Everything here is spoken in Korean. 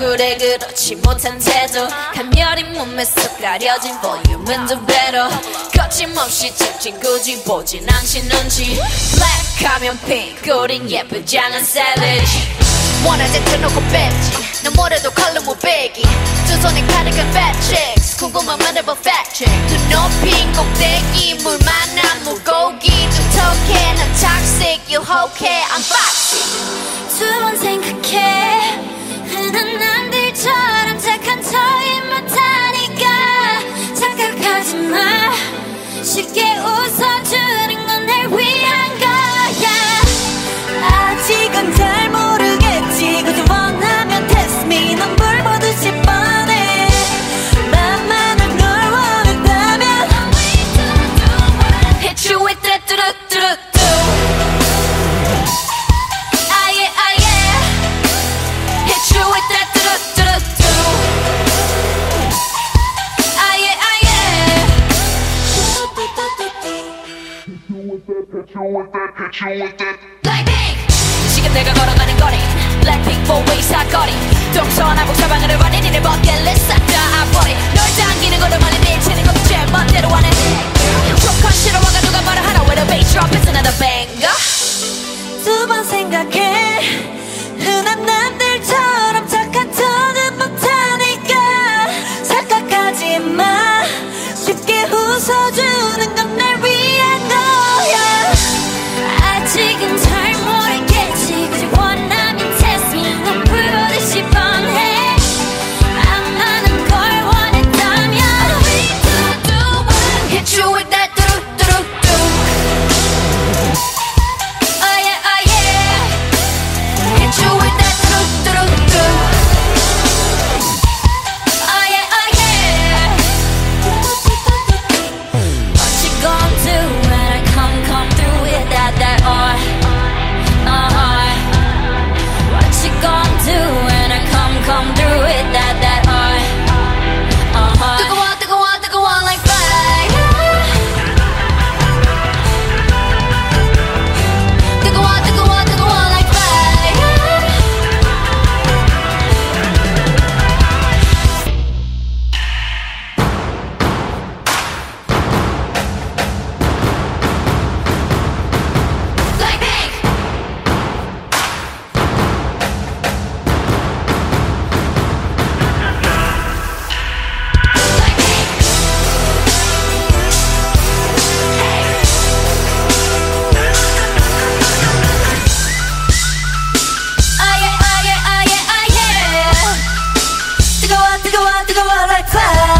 원래 그렇지 못한 태도. 간녀린 몸에 쏙 가려진 볼륨은 두 배로 거침없이 찍진 굳이 보진 않지 눈치 Black 하면 pink 우린 예쁘지 않은 savage. 원할 때 대놓고 뺐지. 너 뭐래도 컬러 못 빼기. 두 손에 가득한 fat chicks. 궁금하면 해봐 fact check 두 높인 꼭대기 물 만난 물고기. 두텁게 난 toxic okay I'm foxy. 두번 생각해 쉽게 웃어 Blackpink 지금 내가 걸어가는 거리 Blackpink four-way 사거리 동서남북 사방을 반해 니네 버킷리스 like fire.